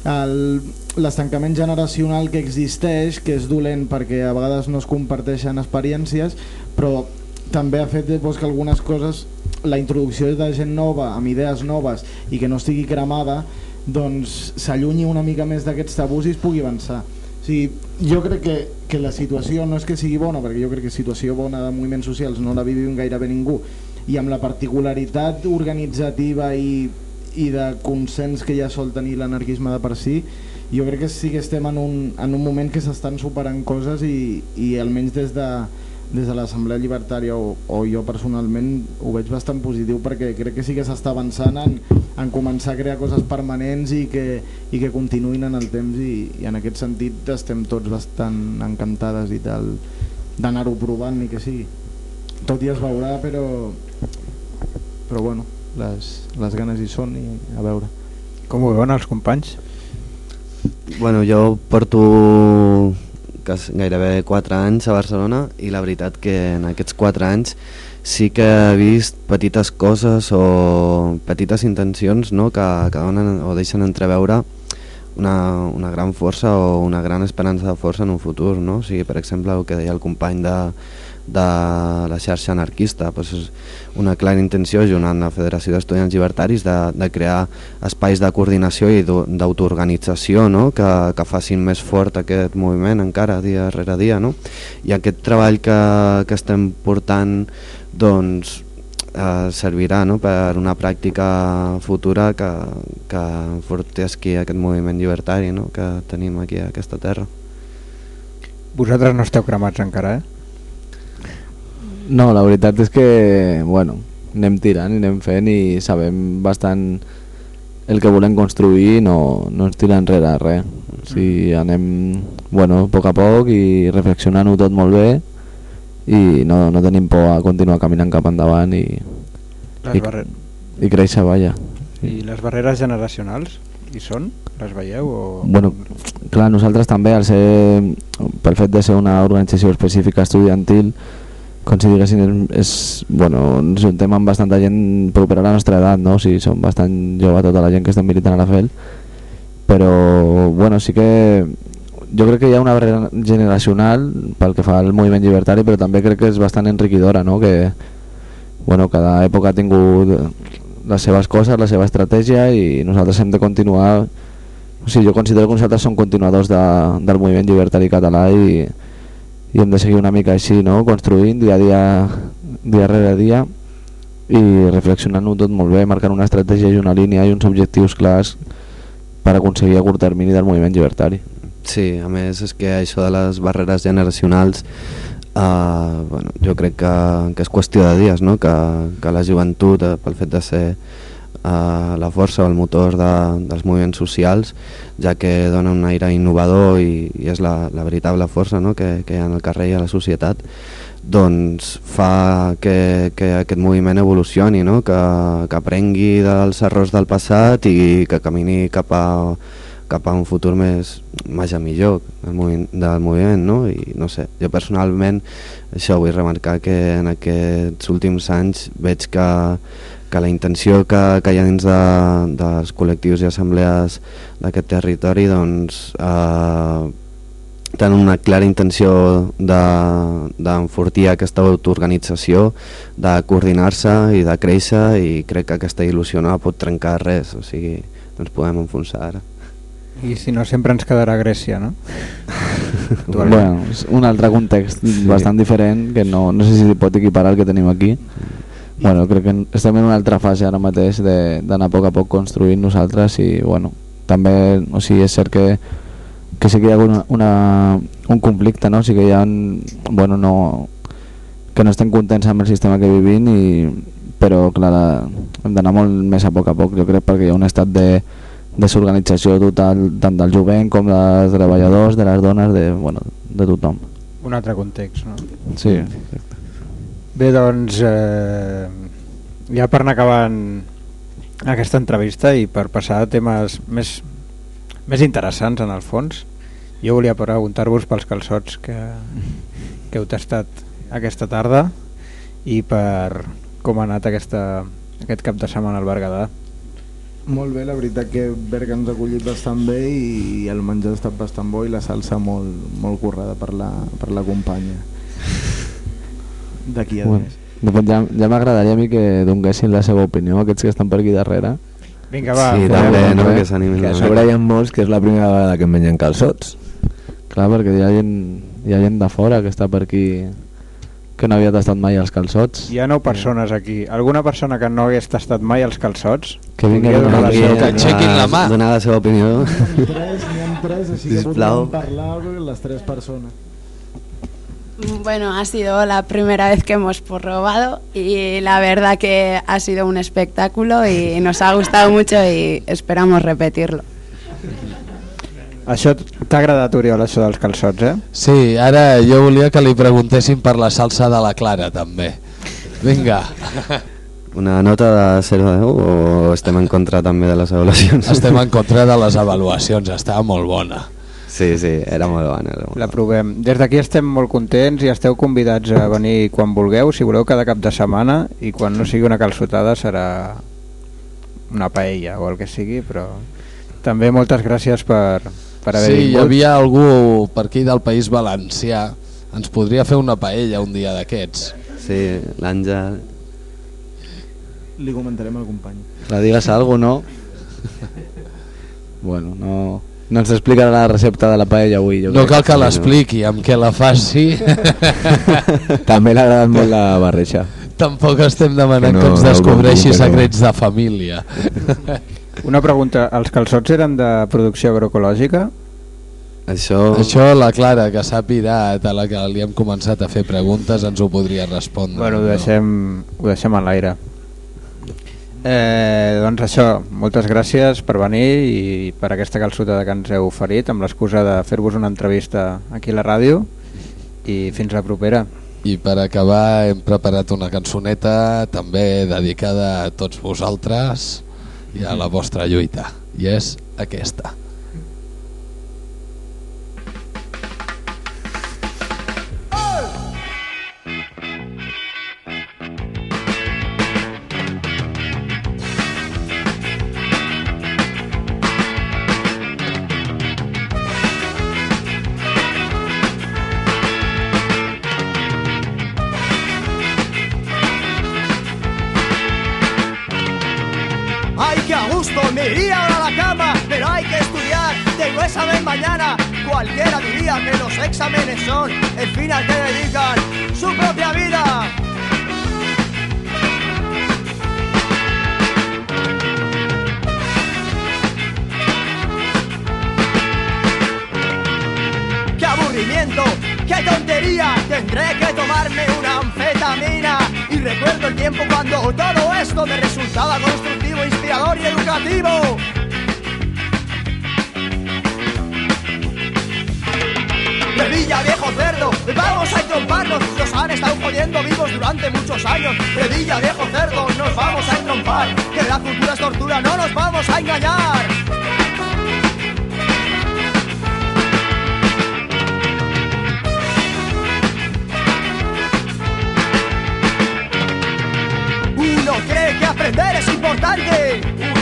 L'estancament generacional que existeix que és dolent perquè a vegades no es comparteixen experiències però també ha fet doncs, que algunes coses la introducció de gent nova amb idees noves i que no estigui cremada doncs s'allunyi una mica més d'aquests tabús i es pugui avançar sigui, jo crec que, que la situació no és que sigui bona, perquè jo crec que situació bona de moviments socials no la vivim gairebé ningú, i amb la particularitat organitzativa i, i de consens que ja sol tenir l'anarquisme de per si, jo crec que sí que estem en un, en un moment que s'estan superant coses i, i almenys des de, des de l'Assemblea Llibertària o, o jo personalment ho veig bastant positiu perquè crec que sí que s'està avançant en, en començar a crear coses permanents i que, i que continuïn en el temps i, i en aquest sentit estem tots bastant encantades i tal d'anar-ho provant ni que sigui tot i es veurà però però bueno les, les ganes hi són i a veure Com ho veuen els companys? Bueno, jo porto cas- gairebé 4 anys a Barcelona i la veritat que en aquests 4 anys sí que he vist petites coses o petites intencions no? que, que donen o deixen entreveure una, una gran força o una gran esperança de força en un futur. No? O sigui, per exemple, el que deia el company de, de la xarxa anarquista doncs és una clara intenció junt amb la Federació d'Estudiants Llibertaris de, de crear espais de coordinació i d'au- d'autoorganització no? que, que facin més fort aquest moviment encara dia rere dia no? i aquest treball que, que estem portant doncs eh, servirà no? per una pràctica futura que, que enfortesqui aquest moviment llibertari no? que tenim aquí a aquesta terra Vosaltres no esteu cremats encara, eh? No, la veritat és que, bueno, anem tirant i anem fent i sabem bastant el que volem construir no, no ens tira enrere res. O sigui, anem, bueno, a poc a poc i reflexionant-ho tot molt bé i no, no tenim por a continuar caminant cap endavant i, Les I- i créixer, vaja. I les barreres generacionals hi són? Les veieu? O... Bueno, clar, nosaltres també, al ser, pel fet de ser una organització específica estudiantil, com si diguéssim, és, bueno, ens juntem amb bastanta gent propera a la nostra edat, no? O sigui, som bastant jove tota la gent que estem militant a la FEL, però, bueno, sí que jo crec que hi ha una barrera generacional pel que fa al moviment llibertari, però també crec que és bastant enriquidora, no? Que, bueno, cada època ha tingut les seves coses, la seva estratègia i nosaltres hem de continuar o sigui, jo considero que nosaltres som continuadors de, del moviment llibertari català i, i hem de seguir una mica així, no? construint dia a dia, dia rere dia i reflexionant-ho tot molt bé, marcant una estratègia i una línia i uns objectius clars per aconseguir a curt termini del moviment llibertari. Sí, a més és que això de les barreres generacionals uh, bueno, jo crec que, que és qüestió de dies, no? que, que la joventut, uh, pel fet de ser uh, la força o el motor de, dels moviments socials, ja que dona un aire innovador i, i és la, la veritable força no? que, que hi ha en el carrer i a la societat, doncs fa que, que aquest moviment evolucioni, no? que, que aprengui dels errors del passat i que camini cap a cap a un futur més vaja millor del moviment, del moviment no? i no sé, jo personalment això vull remarcar que en aquests últims anys veig que, que la intenció que, que hi ha dins de, dels col·lectius i assemblees d'aquest territori doncs eh, tenen una clara intenció de- d'enfortir aquesta autoorganització, de coordinar-se i de créixer i crec que aquesta il·lusió no pot trencar res, o sigui, no ens podem enfonsar ara. I si no, sempre ens quedarà Grècia, no? [laughs] Bueno, és un altre context sí. bastant diferent que no, no sé si pot equiparar el que tenim aquí. Bueno, crec que estem en una altra fase ara mateix de- d'anar a poc a poc construint nosaltres i bueno, també o sigui, és cert que, que sí que hi ha una, una, un conflicte, no? O sigui que hi ha, bueno, no, que no estem contents amb el sistema que vivim i, però clar, la- hem d'anar molt més a poc a poc, jo crec, perquè hi ha un estat de desorganització total tant del jovent com dels treballadors, de les dones, de, bueno, de tothom. Un altre context, no? Sí. Bé, doncs, eh, ja per anar acabant aquesta entrevista i per passar a temes més, més interessants en el fons, jo volia preguntar-vos pels calçots que, que heu tastat aquesta tarda i per com ha anat aquesta, aquest cap de setmana al Berguedà. Molt bé, la veritat que Berga ens ha acollit bastant bé i el menjar ha estat bastant bo i la salsa molt, molt currada per la, per la companya. D'aquí a Bueno, més. doncs ja ja m'agradaria a mi que donguessin la seva opinió, aquests que estan per aquí darrere. Vinga, va. sí, també, no? fora. que s'animin Que a sobre hi ha molts que és la primera vegada que em mengen calçots. Clar, perquè hi ha gent, hi ha gent de fora que està per aquí que no havia tastat mai els calçots. Hi ha nou persones aquí. Alguna persona que no hagués tastat mai els calçots? Que vingui a donar donar la seva seva Que aixequin la mà. Donar la seva opinió. N'hi ha tres, n'hi ha tres, així que Sisplau. podríem parlar les tres persones. Bueno, ha sido la primera vez que hemos probado y la verdad que ha sido un espectáculo y nos ha gustado mucho y esperamos repetirlo. Això t'ha agradat, Oriol, això dels calçots, eh? Sí, ara jo volia que li preguntessin per la salsa de la Clara també. Vinga. Una nota de 0 a 10 o estem en contra també de les avaluacions? Estem en contra de les [laughs] avaluacions, estava molt bona. Sí, sí, era molt bona. Era molt La provem. Des d'aquí estem molt contents i esteu convidats a venir quan vulgueu, si voleu cada cap de setmana i quan no sigui una calçotada serà una paella o el que sigui, però també moltes gràcies per, per haver Sí, hi vingut. havia algú per aquí del País Valencià, ens podria fer una paella un dia d'aquests. Sí, l'Àngel... Li comentarem al company. La digues algo, no? bueno, no, no ens explicarà la recepta de la paella avui. Jo No crec. cal que l'expliqui, amb què la faci. [laughs] També l'ha agradat molt la barreja. Tampoc estem demanant Que que, no- ens no, descobreixi que no. secrets de família. [laughs] Una pregunta, els calçots eren de producció agroecològica? Això... Això la Clara, que s'ha pirat, a la que li hem començat a fer preguntes, ens ho podria respondre. Bueno, ho deixem, ho deixem a l'aire. Eh, doncs això, moltes gràcies per venir i per aquesta calçotada que ens heu oferit amb l'excusa de fer-vos una entrevista aquí a la ràdio i fins la propera. I per acabar hem preparat una cançoneta també dedicada a tots vosaltres i a la vostra lluita. I és aquesta. Que los exámenes son el fin al que dedican su propia vida. ¡Qué aburrimiento! ¡Qué tontería! Tendré que tomarme una anfetamina. Y recuerdo el tiempo cuando todo esto me resultaba constructivo, inspirador y educativo. Revilla, viejo cerdo, vamos a entromparnos. Nos han estado jodiendo vivos durante muchos años. Revilla, viejo cerdo, nos vamos a entrompar. Que la cultura es tortura, no nos vamos a engañar. Uno cree que aprender es importante.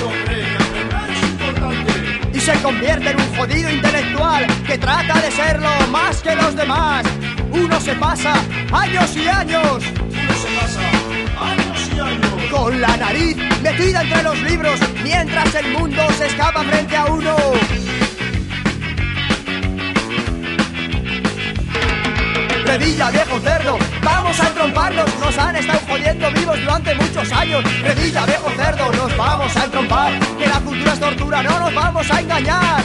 Se convierte en un jodido intelectual que trata de serlo más que los demás. Uno se pasa años y años. Uno se pasa años y años. Con la nariz metida entre los libros mientras el mundo se escapa frente a uno. Redilla, viejo cerdo, vamos a entromparnos, nos han estado jodiendo vivos durante muchos años. Redilla, viejo cerdo, nos vamos a entrompar, que la cultura es tortura, no nos vamos a engañar.